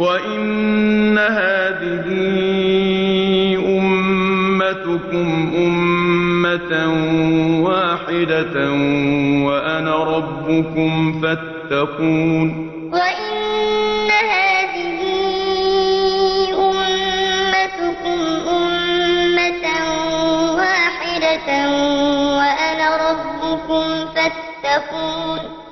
وَإِنَّ هَٰذِهِ أُمَّتُكُمْ أُمَّةً وَاحِدَةً وَأَنَا رَبُّكُمْ فَاتَّقُونِ وَإِنَّ هَٰذِهِ أُمَّتُكُمْ أُمَّةً وَاحِدَةً وَأَنَا رَبُّكُمْ فَاتَّقُونِ